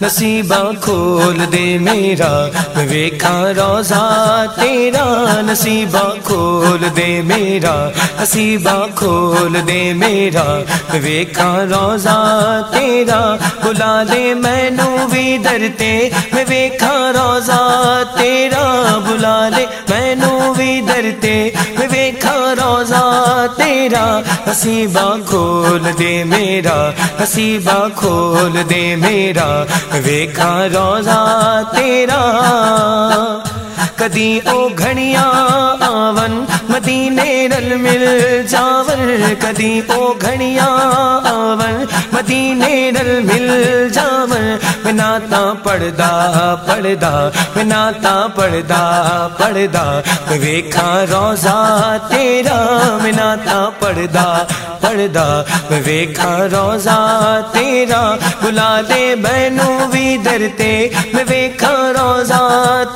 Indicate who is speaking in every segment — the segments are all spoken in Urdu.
Speaker 1: نصیبہ کھول دے میرا ویکھا روزہ تیرا۔ نصیبہ کھول دے میرا، نصیبہ کھول دے میرا۔ ویکھا روزہ تیرا، بلا دے مینو بھی درتے۔ میں ویکھا روزہ تیرا، بلا لے مینو بھی درتے میں ویکھا روزہ تیرا حسیبہ کھول دے میرا حسیبہ کھول دے میرا ویکھا روزہ تیرا۔ کدی او گھڑیاں آون مدینے رل مل جاون کدی او گھڑیاں آون مدینے رل مل جاون بنا تا پڑدا پڑدا بنا تا پڑدا پڑدا ویکھا روزہ تیرا بنا تا پڑدا پڑدا ویکھا روزہ تیرا بلا دے بینو بھی درتے ویکھا روزہ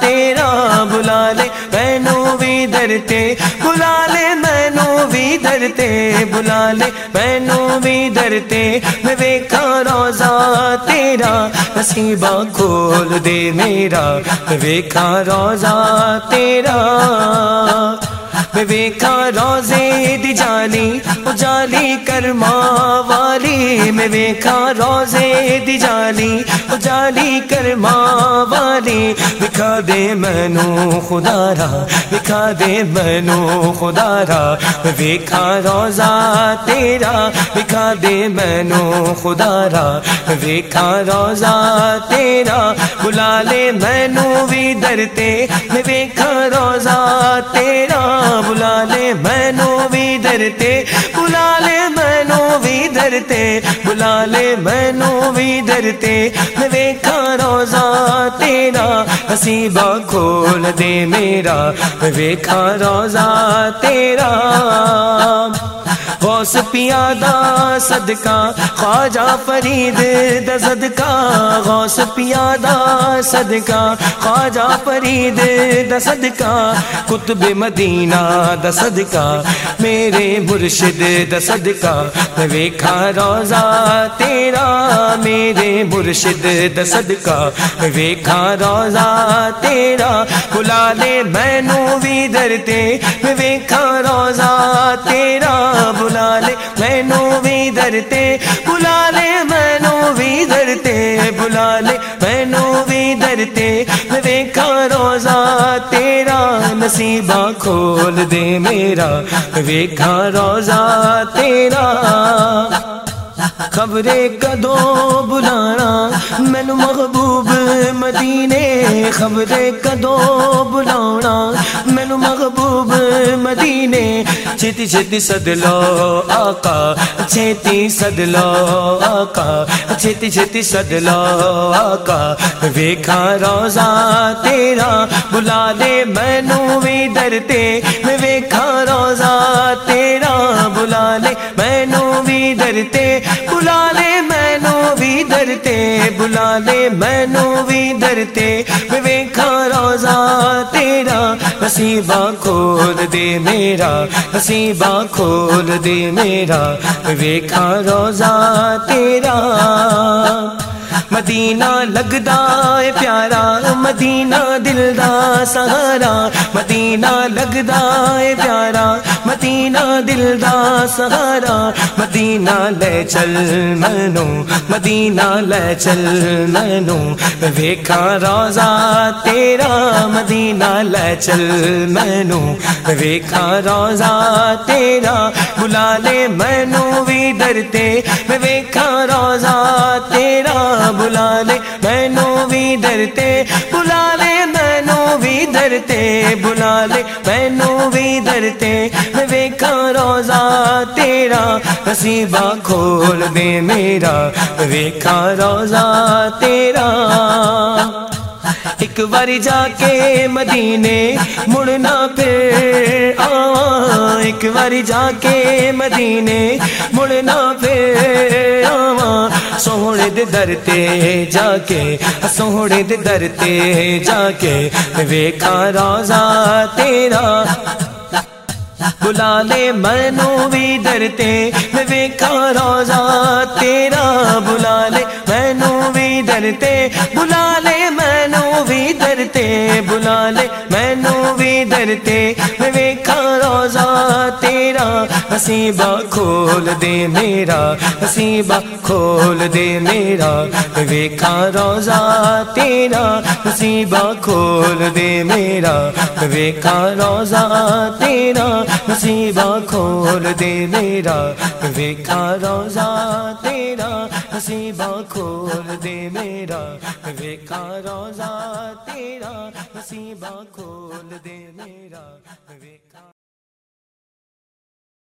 Speaker 1: تیرا بلا لے مینو بھی درتے بلا لے مینو بھی درتے بلا لے مینو بھی درتے میں ویکھا روزہ تیرا، نصیبہ کھول دے میرا، میں ویکھا روزہ تیرا۔ میں ویکھا روزے دی جالی، اجالی کرما میں ویکھا روزے دی جالی اجالی کرما والی۔ دکھا دے مینو خدا را دکھا دے مینو خدا را۔ میں ویکھا روزہ تیرا دکھا دے مینو خدا را۔ میں ویکھا روزہ تیرا بلا لے مینو بھی درتے میں ویکھا روزہ تیرا بلا لے مینو بھی درتے بلا لے درتے بلا لے مینو بھی درتے میں ویکھا روزہ تیرا حسیبہ کھول دے میرا۔ میں ویکھا روزہ تیرا۔ غوث پیادا صدقہ، خواجہ فرید دا صدقہ، غوث پیادا صدقہ، خواجہ فرید دا صدقہ کتب مدینہ دا صدقہ، میرے مرشد دا صدقہ، میں ویکھا روزہ تیرا، میرے مرشد دا صدقہ، میں ویکھا روزہ تیرا، بلا لے مینو بھی درتے میں ویکھا روزہ تیرا درتے بلا لے میں نو بھی درتے بلا لے میں نو بھی درتے میں دیکھا روزہ تیرا نصیبہ کھول دے میرا۔ میں ویکھا روزہ تیرا خبریں کدو بلانا۔ مینو محبوب مدینے خبریں کدو بلانا مینو محبوب مدینے، چھتی چھتی سد لو آقا، چھتی سد لو آقا، چھتی چھتی سد لو آقا ویکھا روزہ تیرا، بلا دے مینو بھی درتے میں ویکھا روزہ تیرا، بلا لے مینو بھی درتے بلا لے بلا لے، مینو بھی درتے ویکھا روزہ تیرا نصیبہ کھول دے میرا۔ نصیبہ کھول دے میرا۔ ویکھا روزہ تیرا۔ مدینہ لگدا ہے پیارا۔ مدینہ دل دا سہارا، مدینہ لگدا ہے پیارا، مدینہ دل دا سہارا، مدینہ لے چل مینو مدینہ لے چل مینو ویکھا روزہ تیرا، مدینہ لے چل مینو ویکھا روزہ تیرا بلا لے مینو بھی درتے میں ویکھا روزہ تیرا بلا لے مینو بھی درتے بلا لے مینو بھی درتے بلا لے مینو بھی درتے۔ میں ویکھا روزہ تیرا، نصیبہ کھول دے میرا۔ ویکھا روزہ تیرا۔ ایک بار جا کے مدینے مڑنا پھر ایک باری جا کے مدینے مڑنا پھر آواں۔ سوہنے دے درتے جا کے، سوہنے دے درتے جا کے۔ ویکھا روزہ تیرا۔ بلا لے مینو بھی درتے میں ویکھا روزہ تیرا۔ بلا لے میں درتے بلا لے مینو بھی درتے بلا لے مینو بھی درتے میں ویکھا روزہ تیرا حسیبہ کھول دے میرا حسیبہ کھول دے میرا۔ ویکھا روزہ تیرا حسیبہ کھول دے میرا۔ ویکھا روزہ تیرا حسیبہ کھول دے میرا۔ ویکھا روزہ تیرا حسیبہ کھول دے میرا۔ ویکھا روزہ تیرا حسیبہ کھول دے میرا۔ ویکھا